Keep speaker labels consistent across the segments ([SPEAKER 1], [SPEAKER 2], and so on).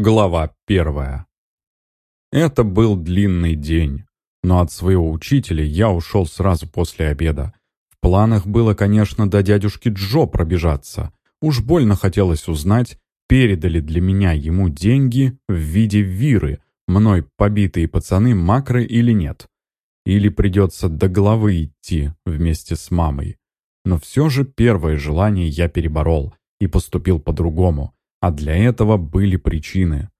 [SPEAKER 1] Глава первая. Это был длинный день, но от своего учителя я ушел сразу после обеда. В планах было, конечно, до дядюшки Джо пробежаться. Уж больно хотелось узнать, передали для меня ему деньги в виде виры, мной побитые пацаны макры или нет. Или придется до головы идти вместе с мамой. Но все же первое желание я переборол и поступил по-другому – а для этого были причины.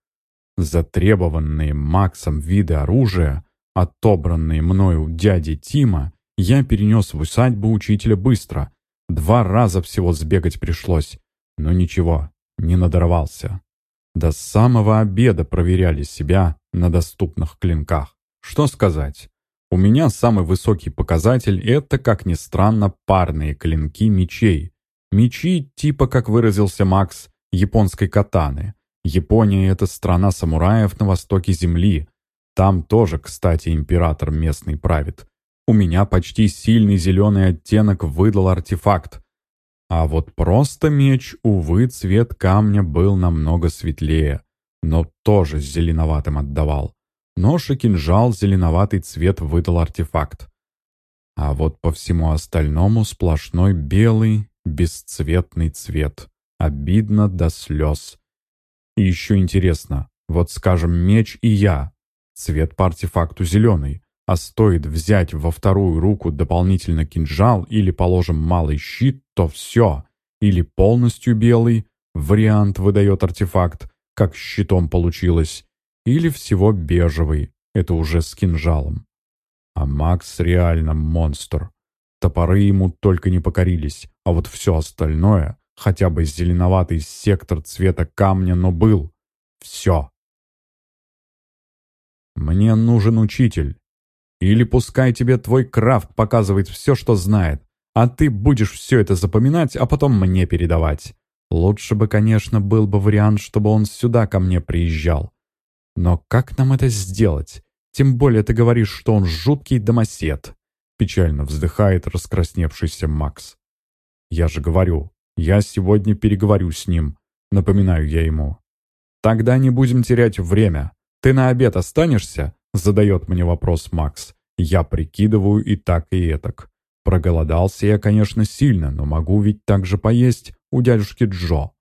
[SPEAKER 1] Затребованные Максом виды оружия, отобранные мною у дяди Тима, я перенес в усадьбу учителя быстро. Два раза всего сбегать пришлось, но ничего, не надорвался. До самого обеда проверяли себя на доступных клинках. Что сказать? У меня самый высокий показатель – это, как ни странно, парные клинки мечей. Мечи, типа, как выразился Макс, японской катаны. Япония — это страна самураев на востоке земли. Там тоже, кстати, император местный правит. У меня почти сильный зеленый оттенок выдал артефакт. А вот просто меч, увы, цвет камня был намного светлее, но тоже зеленоватым отдавал. Нож и кинжал зеленоватый цвет выдал артефакт. А вот по всему остальному сплошной белый, бесцветный цвет. Обидно до слез. И еще интересно, вот скажем, меч и я. Цвет по артефакту зеленый. А стоит взять во вторую руку дополнительно кинжал или, положим, малый щит, то все. Или полностью белый, вариант выдает артефакт, как щитом получилось. Или всего бежевый, это уже с кинжалом. А Макс реально монстр. Топоры ему только не покорились, а вот все остальное Хотя бы зеленоватый сектор цвета камня, но был. Все. Мне нужен учитель. Или пускай тебе твой крафт показывает все, что знает, а ты будешь все это запоминать, а потом мне передавать. Лучше бы, конечно, был бы вариант, чтобы он сюда ко мне приезжал. Но как нам это сделать? Тем более ты говоришь, что он жуткий домосед. Печально вздыхает раскрасневшийся Макс. Я же говорю, я сегодня переговорю с ним, напоминаю я ему. Тогда не будем терять время. Ты на обед останешься? Задает мне вопрос Макс. Я прикидываю и так, и этак. Проголодался я, конечно, сильно, но могу ведь также поесть у дядюшки Джо.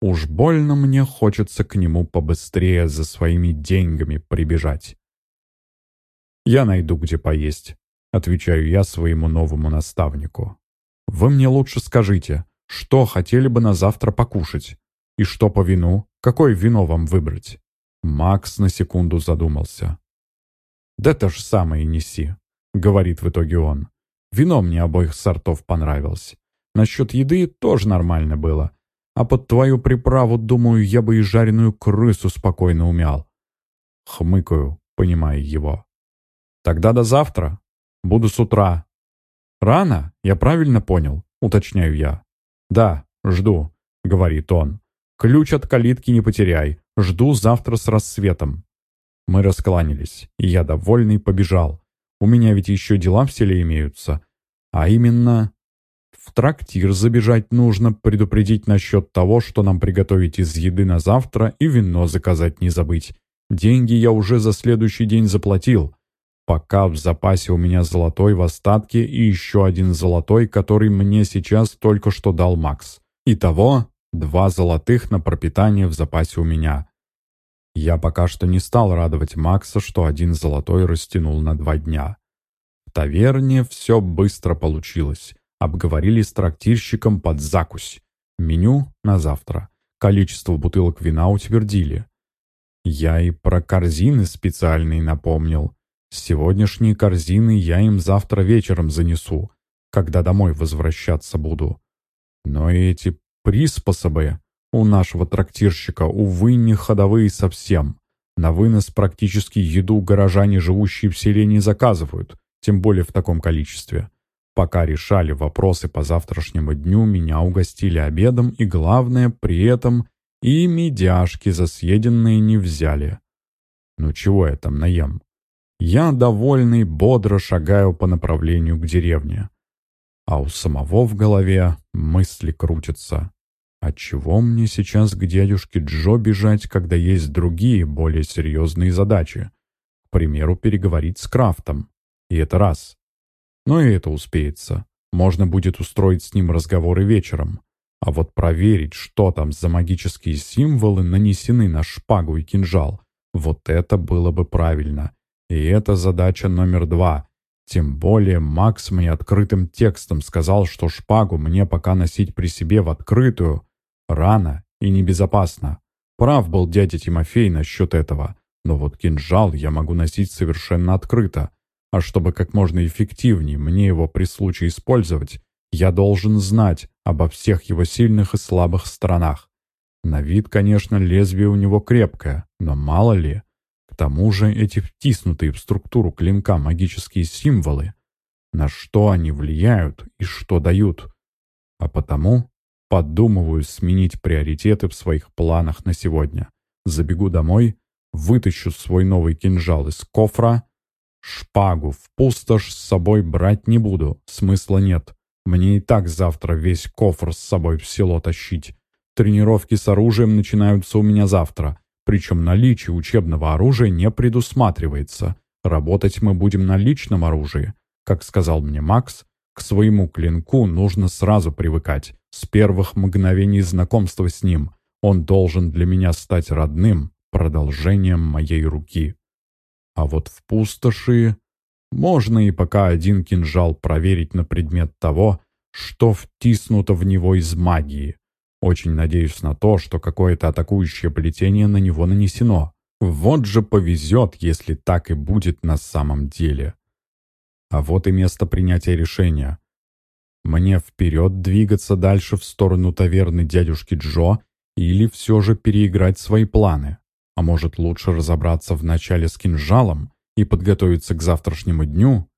[SPEAKER 1] Уж больно мне хочется к нему побыстрее за своими деньгами прибежать. «Я найду, где поесть», — отвечаю я своему новому наставнику. «Вы мне лучше скажите, что хотели бы на завтра покушать? И что по вину? Какое вино вам выбрать?» Макс на секунду задумался. «Да то же самое неси», — говорит в итоге он. «Вино мне обоих сортов понравилось. Насчет еды тоже нормально было. А под твою приправу, думаю, я бы и жареную крысу спокойно умял». Хмыкаю, понимая его. «Тогда до завтра. Буду с утра». «Рано? Я правильно понял?» — уточняю я. «Да, жду», — говорит он. «Ключ от калитки не потеряй. Жду завтра с рассветом». Мы раскланялись, и я, довольный, побежал. У меня ведь еще дела в селе имеются. А именно, в трактир забежать нужно, предупредить насчет того, что нам приготовить из еды на завтра, и вино заказать не забыть. Деньги я уже за следующий день заплатил. Пока в запасе у меня золотой в остатке и еще один золотой, который мне сейчас только что дал Макс. Итого два золотых на пропитание в запасе у меня. Я пока что не стал радовать Макса, что один золотой растянул на два дня. В таверне все быстро получилось. Обговорили с трактирщиком под закусь. Меню на завтра. Количество бутылок вина утвердили. Я и про корзины специальные напомнил. Сегодняшние корзины я им завтра вечером занесу, когда домой возвращаться буду. Но эти приспособы у нашего трактирщика, увы, не ходовые совсем. На вынос практически еду горожане, живущие в селе, заказывают, тем более в таком количестве. Пока решали вопросы по завтрашнему дню, меня угостили обедом, и главное, при этом и медяшки за съеденные не взяли. Ну чего я там наем? Я, довольный, бодро шагаю по направлению к деревне. А у самого в голове мысли крутятся. А чего мне сейчас к дядюшке Джо бежать, когда есть другие, более серьезные задачи? К примеру, переговорить с Крафтом. И это раз. Но и это успеется. Можно будет устроить с ним разговоры вечером. А вот проверить, что там за магические символы нанесены на шпагу и кинжал, вот это было бы правильно. И это задача номер два. Тем более Макс мне открытым текстом сказал, что шпагу мне пока носить при себе в открытую рано и небезопасно. Прав был дядя Тимофей насчет этого. Но вот кинжал я могу носить совершенно открыто. А чтобы как можно эффективнее мне его при случае использовать, я должен знать обо всех его сильных и слабых сторонах. На вид, конечно, лезвие у него крепкое, но мало ли. К тому же эти втиснутые в структуру клинка магические символы, на что они влияют и что дают. А потому подумываю сменить приоритеты в своих планах на сегодня. Забегу домой, вытащу свой новый кинжал из кофра, шпагу в пустошь с собой брать не буду, смысла нет. Мне и так завтра весь кофр с собой в село тащить. Тренировки с оружием начинаются у меня завтра, причем наличие учебного оружия не предусматривается. Работать мы будем на личном оружии. Как сказал мне Макс, к своему клинку нужно сразу привыкать. С первых мгновений знакомства с ним он должен для меня стать родным, продолжением моей руки. А вот в пустоши можно и пока один кинжал проверить на предмет того, что втиснуто в него из магии. Очень надеюсь на то, что какое-то атакующее плетение на него нанесено. Вот же повезет, если так и будет на самом деле. А вот и место принятия решения. Мне вперед двигаться дальше в сторону таверны дядюшки Джо или все же переиграть свои планы? А может лучше разобраться вначале с кинжалом и подготовиться к завтрашнему дню?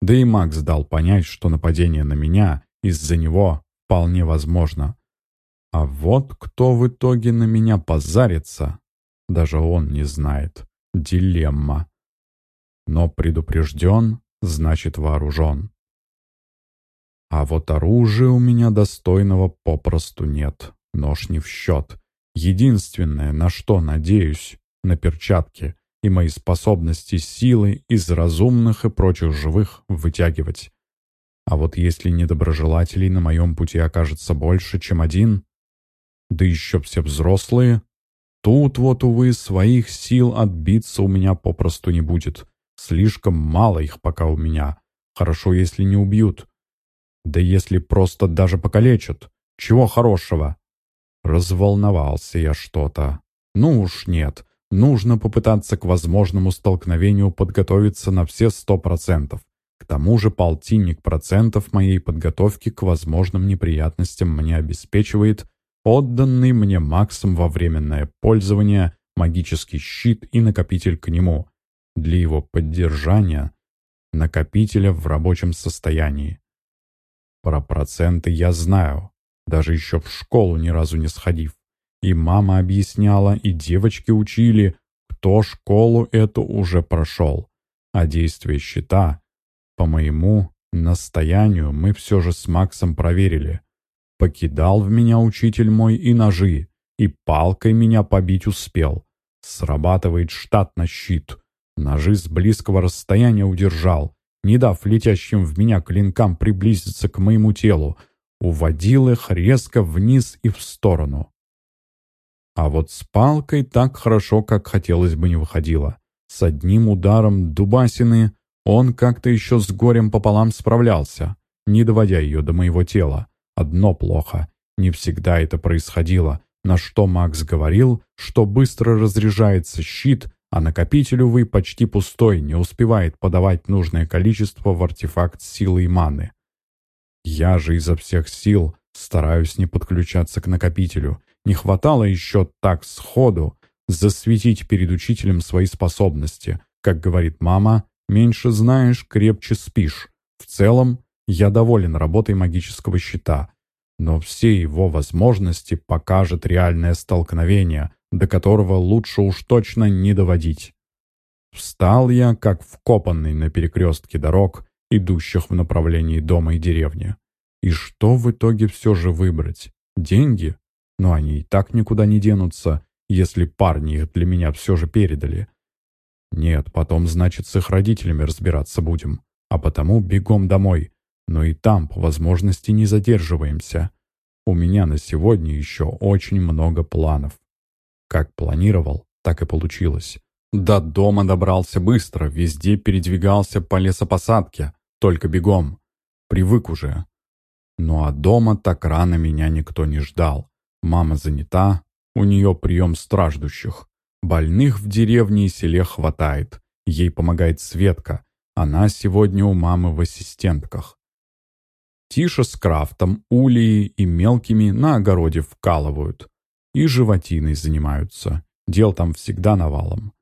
[SPEAKER 1] Да и Макс дал понять, что нападение на меня из-за него вполне возможно. А вот кто в итоге на меня позарится, даже он не знает. Дилемма. Но предупрежден, значит вооружен. А вот оружия у меня достойного попросту нет. Нож не в счет. Единственное, на что надеюсь, на перчатки и мои способности силы из разумных и прочих живых вытягивать. А вот если недоброжелателей на моем пути окажется больше, чем один, да еще все взрослые. Тут вот, увы, своих сил отбиться у меня попросту не будет. Слишком мало их пока у меня. Хорошо, если не убьют. Да если просто даже покалечат. Чего хорошего? Разволновался я что-то. Ну уж нет. Нужно попытаться к возможному столкновению подготовиться на все сто процентов. К тому же полтинник процентов моей подготовки к возможным неприятностям мне обеспечивает отданный мне Максом во временное пользование магический щит и накопитель к нему, для его поддержания накопителя в рабочем состоянии. Про проценты я знаю, даже еще в школу ни разу не сходив. И мама объясняла, и девочки учили, кто школу эту уже прошел. А действие щита, по моему настоянию, мы все же с Максом проверили. Покидал в меня учитель мой и ножи, и палкой меня побить успел. Срабатывает штат на щит. Ножи с близкого расстояния удержал, не дав летящим в меня клинкам приблизиться к моему телу, уводил их резко вниз и в сторону. А вот с палкой так хорошо, как хотелось бы, не выходило. С одним ударом дубасины он как-то еще с горем пополам справлялся, не доводя ее до моего тела. Одно плохо. Не всегда это происходило, на что Макс говорил, что быстро разряжается щит, а накопитель, увы, почти пустой, не успевает подавать нужное количество в артефакт силы и маны. Я же изо всех сил стараюсь не подключаться к накопителю. Не хватало еще так сходу засветить перед учителем свои способности. Как говорит мама, меньше знаешь, крепче спишь. В целом, я доволен работой магического щита, но все его возможности покажет реальное столкновение, до которого лучше уж точно не доводить. Встал я, как вкопанный на перекрестке дорог, идущих в направлении дома и деревни. И что в итоге все же выбрать? Деньги? но они и так никуда не денутся, если парни их для меня все же передали. Нет, потом, значит, с их родителями разбираться будем, а потому бегом домой, но и там, по возможности, не задерживаемся. У меня на сегодня еще очень много планов. Как планировал, так и получилось. До дома добрался быстро, везде передвигался по лесопосадке, только бегом. Привык уже. Ну а дома так рано меня никто не ждал. Мама занята, у нее прием страждущих. Больных в деревне и селе хватает. Ей помогает Светка. Она сегодня у мамы в ассистентках. Тиша с Крафтом, Улией и мелкими на огороде вкалывают. И животиной занимаются. Дел там всегда навалом.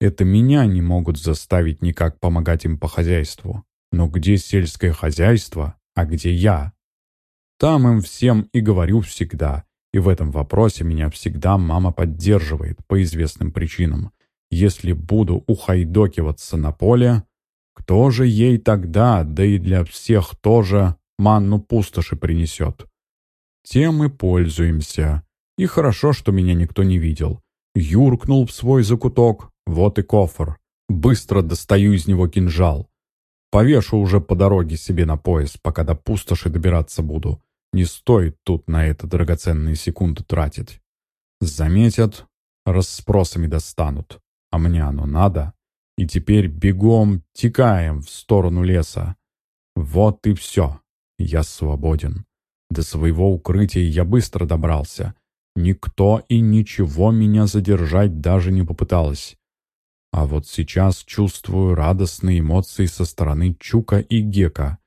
[SPEAKER 1] Это меня не могут заставить никак помогать им по хозяйству. Но где сельское хозяйство, а где я? Там им всем и говорю всегда. И в этом вопросе меня всегда мама поддерживает по известным причинам. Если буду ухайдокиваться на поле, кто же ей тогда, да и для всех тоже, манну пустоши принесет? Тем мы пользуемся. И хорошо, что меня никто не видел. Юркнул в свой закуток, вот и кофр. Быстро достаю из него кинжал. Повешу уже по дороге себе на пояс, пока до пустоши добираться буду. Не стоит тут на это драгоценные секунды тратить. Заметят, расспросами достанут. А мне оно надо. И теперь бегом текаем в сторону леса. Вот и все. Я свободен. До своего укрытия я быстро добрался. Никто и ничего меня задержать даже не попыталось. А вот сейчас чувствую радостные эмоции со стороны Чука и Гека.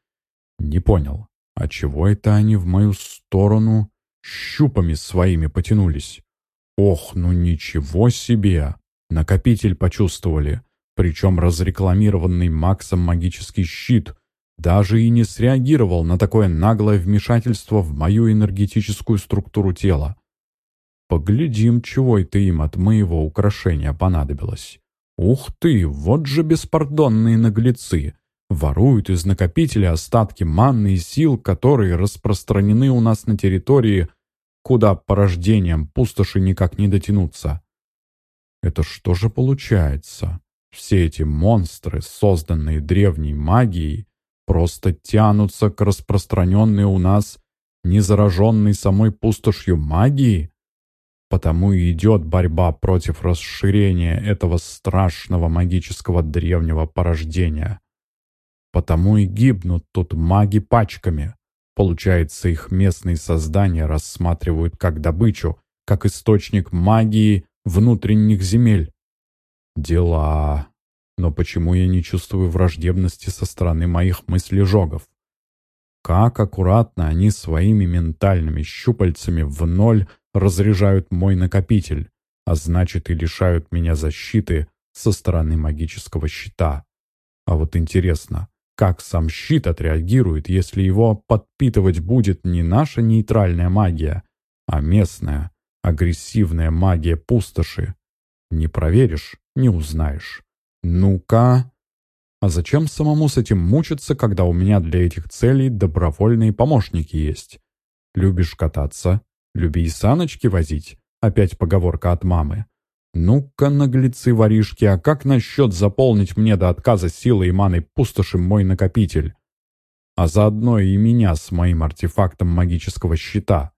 [SPEAKER 1] Не понял, а чего это они в мою сторону щупами своими потянулись? Ох, ну ничего себе! Накопитель почувствовали, причем разрекламированный Максом магический щит даже и не среагировал на такое наглое вмешательство в мою энергетическую структуру тела. Поглядим, чего это им от моего украшения понадобилось. Ух ты, вот же беспардонные наглецы! Воруют из накопителя остатки манны и сил, которые распространены у нас на территории, куда порождением пустоши никак не дотянуться. Это что же получается? Все эти монстры, созданные древней магией, просто тянутся к распространенной у нас незараженной самой пустошью магии? Потому и идет борьба против расширения этого страшного магического древнего порождения. Потому и гибнут тут маги пачками. Получается, их местные создания рассматривают как добычу, как источник магии внутренних земель. Дела. Но почему я не чувствую враждебности со стороны моих мыслежогов? Как аккуратно они своими ментальными щупальцами в ноль разряжают мой накопитель, а значит и лишают меня защиты со стороны магического щита. А вот интересно, как сам щит отреагирует, если его подпитывать будет не наша нейтральная магия, а местная, агрессивная магия пустоши? Не проверишь, не узнаешь. Ну-ка. А зачем самому с этим мучиться, когда у меня для этих целей добровольные помощники есть? Любишь кататься? Люби и саночки возить. Опять поговорка от мамы. «Ну-ка, наглецы-воришки, а как насчет заполнить мне до отказа силой и маной пустоши мой накопитель? А заодно и меня с моим артефактом магического щита.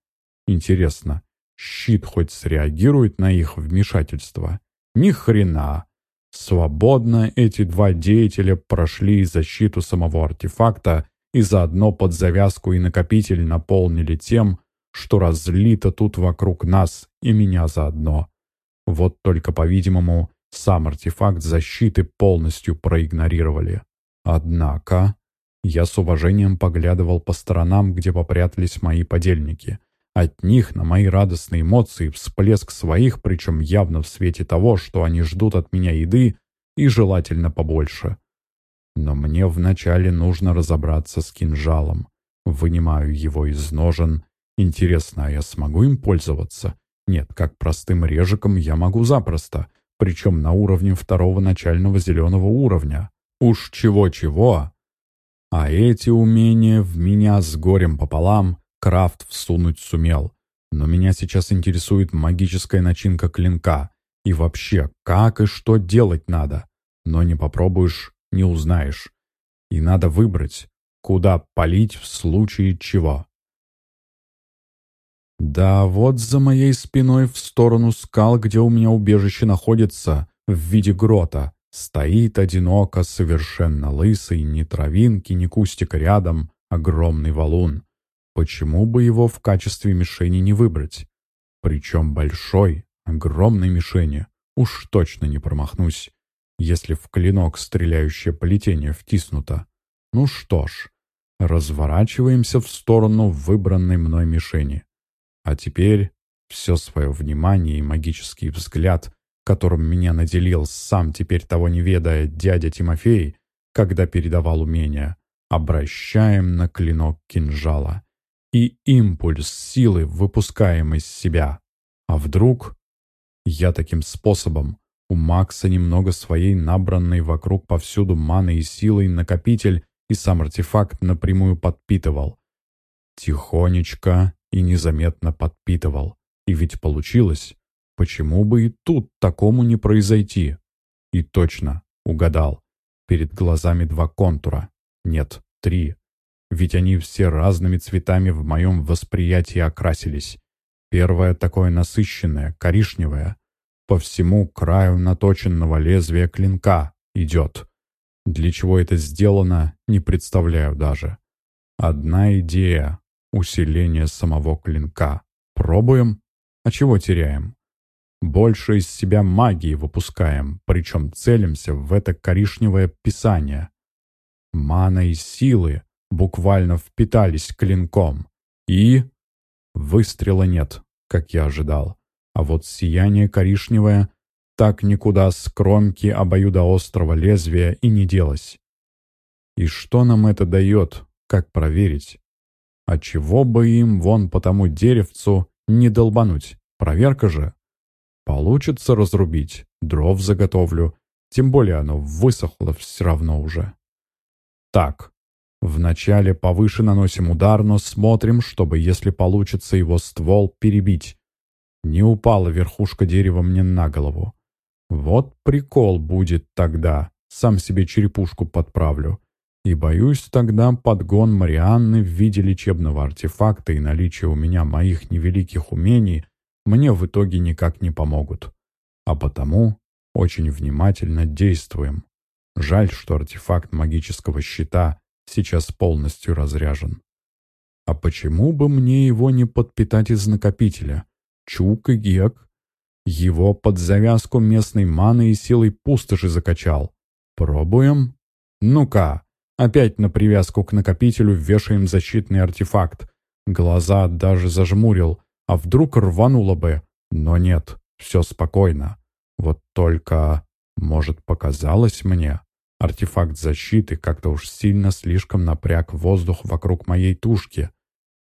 [SPEAKER 1] Интересно, щит хоть среагирует на их вмешательство? Ни хрена. Свободно эти два деятеля прошли защиту самого артефакта и заодно под завязку и накопитель наполнили тем, что разлито тут вокруг нас и меня заодно. Вот только, по-видимому, сам артефакт защиты полностью проигнорировали. Однако, я с уважением поглядывал по сторонам, где попрятались мои подельники. От них на мои радостные эмоции всплеск своих, причем явно в свете того, что они ждут от меня еды и желательно побольше. Но мне вначале нужно разобраться с кинжалом. Вынимаю его из ножен. Интересно, а я смогу им пользоваться? Нет, как простым режиком я могу запросто, причем на уровне второго начального зеленого уровня. Уж чего-чего. А эти умения в меня с горем пополам Крафт всунуть сумел. Но меня сейчас интересует магическая начинка клинка. И вообще, как и что делать надо. Но не попробуешь, не узнаешь. И надо выбрать, куда палить в случае чего. Да, вот за моей спиной в сторону скал, где у меня убежище находится, в виде грота, стоит одиноко, совершенно лысый, ни травинки, ни кустика рядом, огромный валун. Почему бы его в качестве мишени не выбрать? Причем большой, огромной мишени. Уж точно не промахнусь, если в клинок стреляющее плетение втиснуто. Ну что ж, разворачиваемся в сторону выбранной мной мишени. А теперь все свое внимание и магический взгляд, которым меня наделил сам теперь того не ведая дядя Тимофей, когда передавал умения, обращаем на клинок кинжала и импульс силы выпускаем из себя. А вдруг я таким способом у Макса немного своей набранной вокруг повсюду маны и силой накопитель и сам артефакт напрямую подпитывал. Тихонечко и незаметно подпитывал. И ведь получилось. Почему бы и тут такому не произойти? И точно, угадал. Перед глазами два контура. Нет, три ведь они все разными цветами в моем восприятии окрасились. Первое такое насыщенное, коричневое, по всему краю наточенного лезвия клинка идет. Для чего это сделано, не представляю даже. Одна идея — усиление самого клинка. Пробуем? А чего теряем? Больше из себя магии выпускаем, причем целимся в это коричневое писание. Мана и силы буквально впитались клинком. И... Выстрела нет, как я ожидал. А вот сияние коричневое так никуда с кромки обоюдоострого лезвия и не делось. И что нам это дает, как проверить? А чего бы им вон по тому деревцу не долбануть? Проверка же. Получится разрубить, дров заготовлю, тем более оно высохло все равно уже. Так, Вначале повыше наносим удар, но смотрим, чтобы, если получится, его ствол перебить. Не упала верхушка дерева мне на голову. Вот прикол будет тогда. Сам себе черепушку подправлю. И боюсь тогда подгон Марианны в виде лечебного артефакта и наличие у меня моих невеликих умений мне в итоге никак не помогут. А потому очень внимательно действуем. Жаль, что артефакт магического щита сейчас полностью разряжен. А почему бы мне его не подпитать из накопителя? Чук и Гек. Его под завязку местной маны и силой пустоши закачал. Пробуем? Ну-ка, опять на привязку к накопителю вешаем защитный артефакт. Глаза даже зажмурил, а вдруг рвануло бы. Но нет, все спокойно. Вот только, может, показалось мне? Артефакт защиты как-то уж сильно слишком напряг воздух вокруг моей тушки.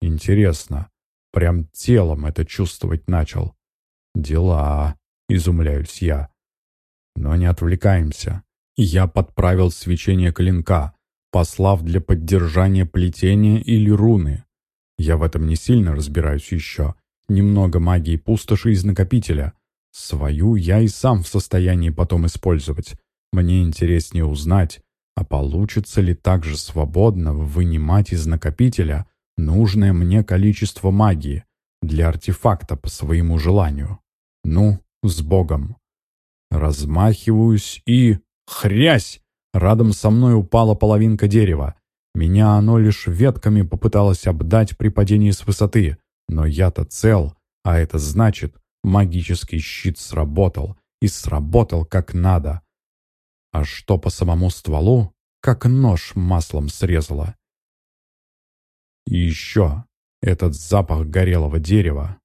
[SPEAKER 1] Интересно, прям телом это чувствовать начал. Дела, изумляюсь я. Но не отвлекаемся. Я подправил свечение клинка, послав для поддержания плетения или руны. Я в этом не сильно разбираюсь еще. Немного магии пустоши из накопителя. Свою я и сам в состоянии потом использовать. Мне интереснее узнать, а получится ли также свободно вынимать из накопителя нужное мне количество магии для артефакта по своему желанию. Ну, с Богом. Размахиваюсь и... Хрясь! Радом со мной упала половинка дерева. Меня оно лишь ветками попыталось обдать при падении с высоты, но я-то цел, а это значит, магический щит сработал, и сработал как надо. А что по самому стволу, как нож маслом срезало. И еще этот запах горелого дерева.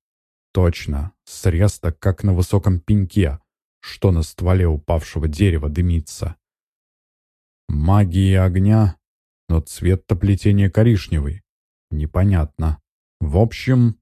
[SPEAKER 1] Точно, срез-то как на высоком пеньке, что на стволе упавшего дерева дымится. Магия огня, но цвет-то плетения коричневый. Непонятно. В общем,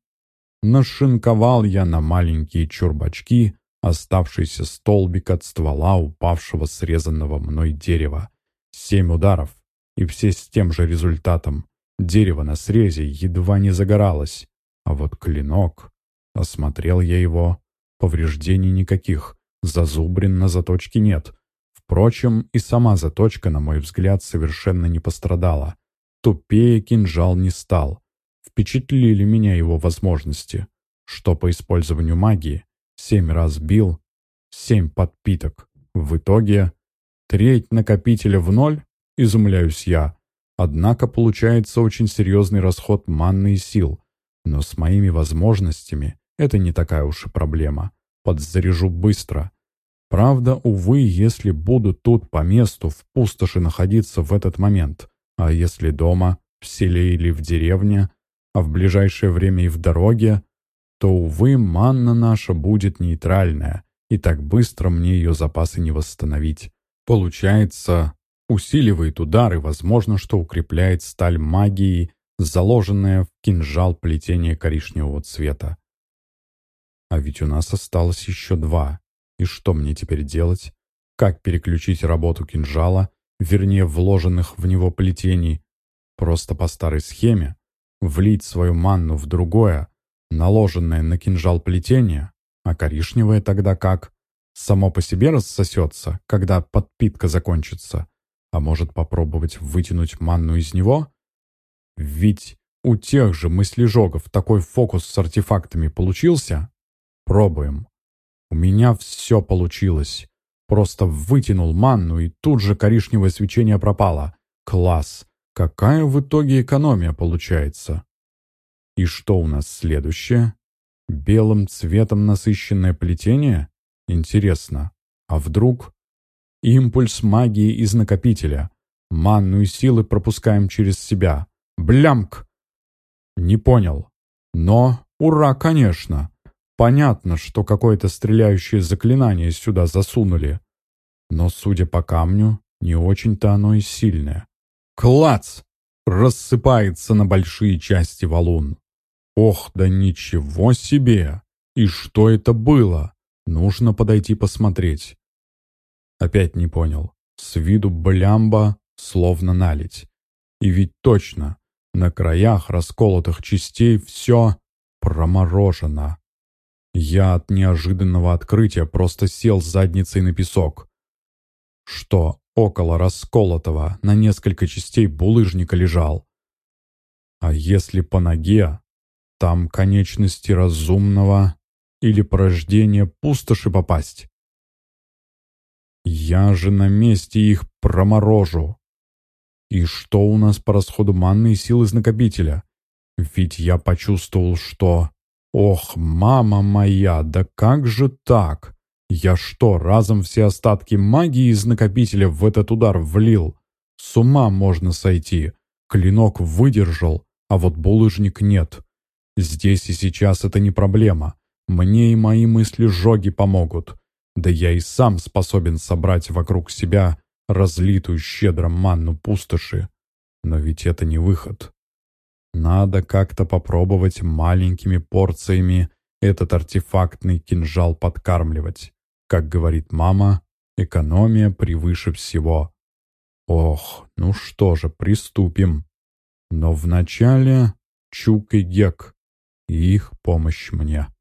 [SPEAKER 1] нашинковал я на маленькие чурбачки оставшийся столбик от ствола упавшего срезанного мной дерева. Семь ударов, и все с тем же результатом. Дерево на срезе едва не загоралось, а вот клинок Осмотрел я его. Повреждений никаких. Зазубрин на заточке нет. Впрочем, и сама заточка, на мой взгляд, совершенно не пострадала. Тупее кинжал не стал. Впечатлили меня его возможности. Что по использованию магии? Семь раз бил, семь подпиток. В итоге треть накопителя в ноль? Изумляюсь я. Однако получается очень серьезный расход манны и сил. Но с моими возможностями это не такая уж и проблема. Подзаряжу быстро. Правда, увы, если буду тут по месту в пустоши находиться в этот момент, а если дома, в селе или в деревне, а в ближайшее время и в дороге, то, увы, манна наша будет нейтральная, и так быстро мне ее запасы не восстановить. Получается, усиливает удар и, возможно, что укрепляет сталь магии, заложенная в кинжал плетения коричневого цвета. А ведь у нас осталось еще два. И что мне теперь делать? Как переключить работу кинжала, вернее, вложенных в него плетений? Просто по старой схеме? Влить свою манну в другое, наложенное на кинжал плетение? А коричневое тогда как? Само по себе рассосется, когда подпитка закончится? А может попробовать вытянуть манну из него? Ведь у тех же мыслежогов такой фокус с артефактами получился? Пробуем. У меня все получилось. Просто вытянул манну, и тут же коричневое свечение пропало. Класс! Какая в итоге экономия получается? И что у нас следующее? Белым цветом насыщенное плетение? Интересно. А вдруг? Импульс магии из накопителя. Манну силы пропускаем через себя. Блямк! Не понял. Но ура, конечно. Понятно, что какое-то стреляющее заклинание сюда засунули. Но, судя по камню, не очень-то оно и сильное. Клац! Рассыпается на большие части валун. Ох, да ничего себе! И что это было? Нужно подойти посмотреть. Опять не понял. С виду блямба, словно налить. И ведь точно, на краях расколотых частей все проморожено. Я от неожиданного открытия просто сел задницей на песок. Что около расколотого на несколько частей булыжника лежал. А если по ноге, там конечности разумного или порождения пустоши попасть? Я же на месте их проморожу. И что у нас по расходу манны и сил из накопителя? Ведь я почувствовал, что Ох, мама моя, да как же так? Я что, разом все остатки магии из накопителя в этот удар влил? С ума можно сойти. Клинок выдержал, а вот булыжник нет. Здесь и сейчас это не проблема. Мне и мои мысли жоги помогут. Да я и сам способен собрать вокруг себя разлитую щедро манну пустоши. Но ведь это не выход. Надо как-то попробовать маленькими порциями этот артефактный кинжал подкармливать. Как говорит мама, экономия превыше всего. Ох, ну что же, приступим. Но вначале Чук и Гек и их помощь мне.